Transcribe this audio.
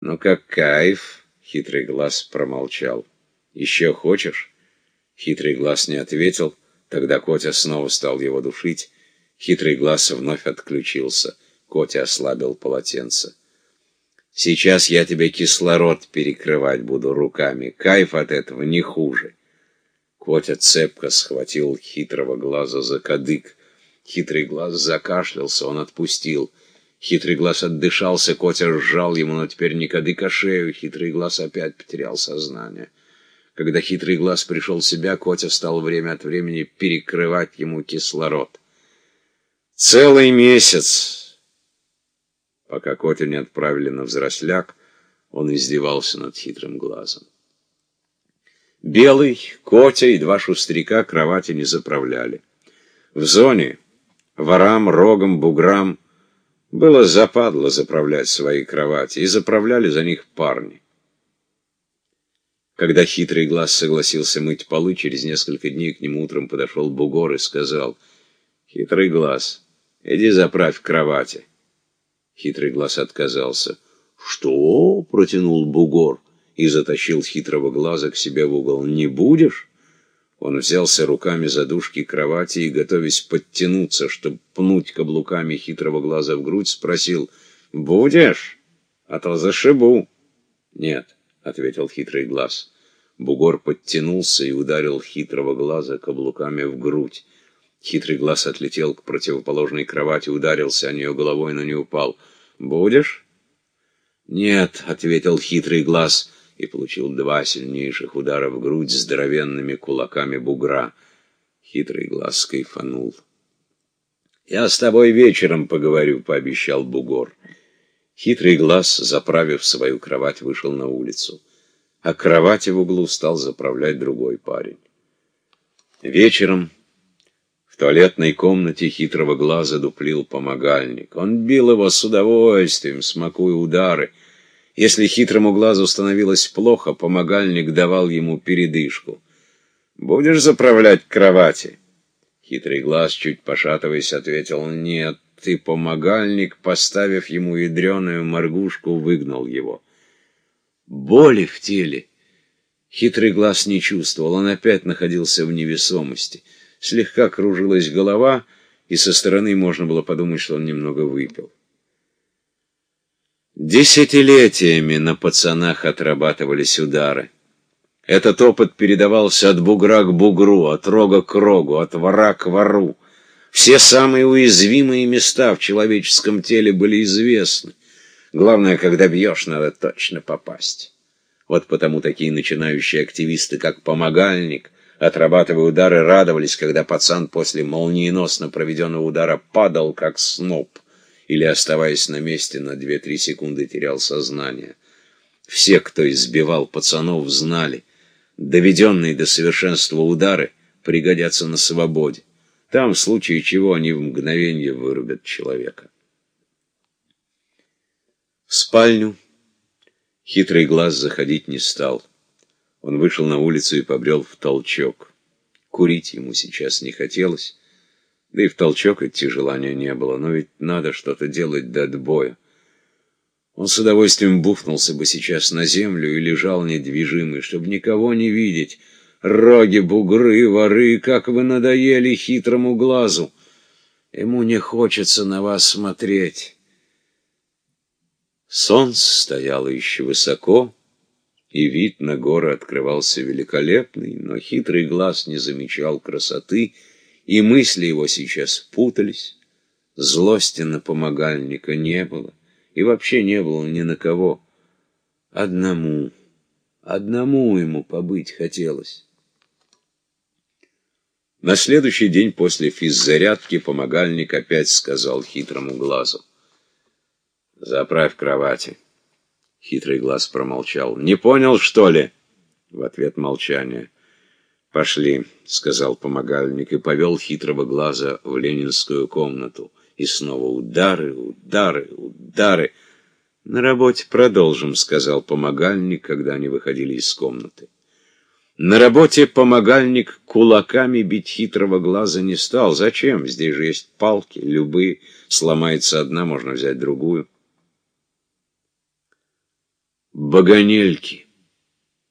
Ну как кайф, хитрый глаз промолчал. Еще хочешь? Хитрый глаз не ответил, тогда Котя снова стал его душить. Хитрый глаз вновь отключился. Котя ослабил полотенце. Сейчас я тебе кислород перекрывать буду руками. Кайф от этого не хуже. Котя цепко схватил хитрого глаза за кадык. Хитрый глаз закашлялся, он отпустил. Хитрый глаз отдышался, Котя сжал ему, но теперь не кадык, а шею. Хитрый глаз опять потерял сознание. Когда хитрый глаз пришел в себя, Котя стал время от времени перекрывать ему кислород. Целый месяц, пока Котя не отправили на взросляк, он издевался над хитрым глазом. Белый, Котя и два шустряка кровати не заправляли. В зоне ворам, рогам, буграм было западло заправлять свои кровати, и заправляли за них парни. Когда хитрый глаз согласился мыть полы, через несколько дней к нему утром подошел бугор и сказал, «Хитрый глаз, иди заправь кровати». Хитрый глаз отказался. «Что?» — протянул бугор и затащил хитрого глаза к себе в угол. «Не будешь?» Он взялся руками за дужки кровати и, готовясь подтянуться, чтобы пнуть каблуками хитрого глаза в грудь, спросил, «Будешь? А то зашибу». «Нет», — ответил хитрый глаз. Бугор подтянулся и ударил хитрого глаза каблуками в грудь. Хитрый глаз отлетел к противоположной кровати, ударился о нее головой, но не упал. «Будешь?» «Нет», — ответил хитрый глаз, — и получил два сильнейших удара в грудь здоровенными кулаками бугра. Хитрый глаз кайфанул. «Я с тобой вечером поговорю», — пообещал бугор. Хитрый глаз, заправив свою кровать, вышел на улицу. А кровати в углу стал заправлять другой парень. Вечером в туалетной комнате хитрого глаза дуплил помогальник. Он бил его с удовольствием, смакуя удары, если хитрому глазу становилось плохо, помогальник давал ему передышку. «Будешь заправлять кровати?» Хитрый глаз, чуть пошатываясь, ответил «Нет». И помогальник, поставив ему ядреную моргушку, выгнал его. Боли в теле. Хитрый глаз не чувствовал, он опять находился в невесомости. Слегка кружилась голова, и со стороны можно было подумать, что он немного выпил. Десятилетиями на пацанах отрабатывались удары. Этот опыт передавался от бугра к бугру, от рога к рогу, от вора к вору. Все самые уязвимые места в человеческом теле были известны. Главное, когда бьешь, надо точно попасть. Вот потому такие начинающие активисты, как Помогальник, отрабатывая удары, радовались, когда пацан после молниеносно проведенного удара падал, как сноп или, оставаясь на месте на 2-3 секунды, терял сознание. Все, кто избивал пацанов, знали, доведенные до совершенства удары пригодятся на свободе. Там, в случае чего, они в мгновение вырубят человека. В спальню хитрый глаз заходить не стал. Он вышел на улицу и побрел в толчок. Курить ему сейчас не хотелось. Да и в толчок идти желания не было, но ведь надо что-то делать до отбоя. Он с удовольствием буфнулся бы сейчас на землю и лежал недвижимый, чтобы никого не видеть. Роги, бугры, воры, как вы надоели хитрому глазу! Ему не хочется на вас смотреть. Солнце стояло еще высоко, и вид на горы открывался великолепный, но хитрый глаз не замечал красоты, и мысли его сейчас путались. Злости на помогальника не было, и вообще не было ни на кого. Одному, одному ему побыть хотелось. На следующий день после физзарядки помогальник опять сказал хитрому глазу. «Заправь кровати». Хитрый глаз промолчал. «Не понял, что ли?» В ответ молчание. «Пошли», — сказал помогальник и повел хитрого глаза в ленинскую комнату. И снова удары, удары, удары. «На работе продолжим», — сказал помогальник, когда они выходили из комнаты. На работе помогальник кулаками бить хитрого глаза не стал. Зачем? Здесь же есть палки, любые. Сломается одна, можно взять другую. баганельки.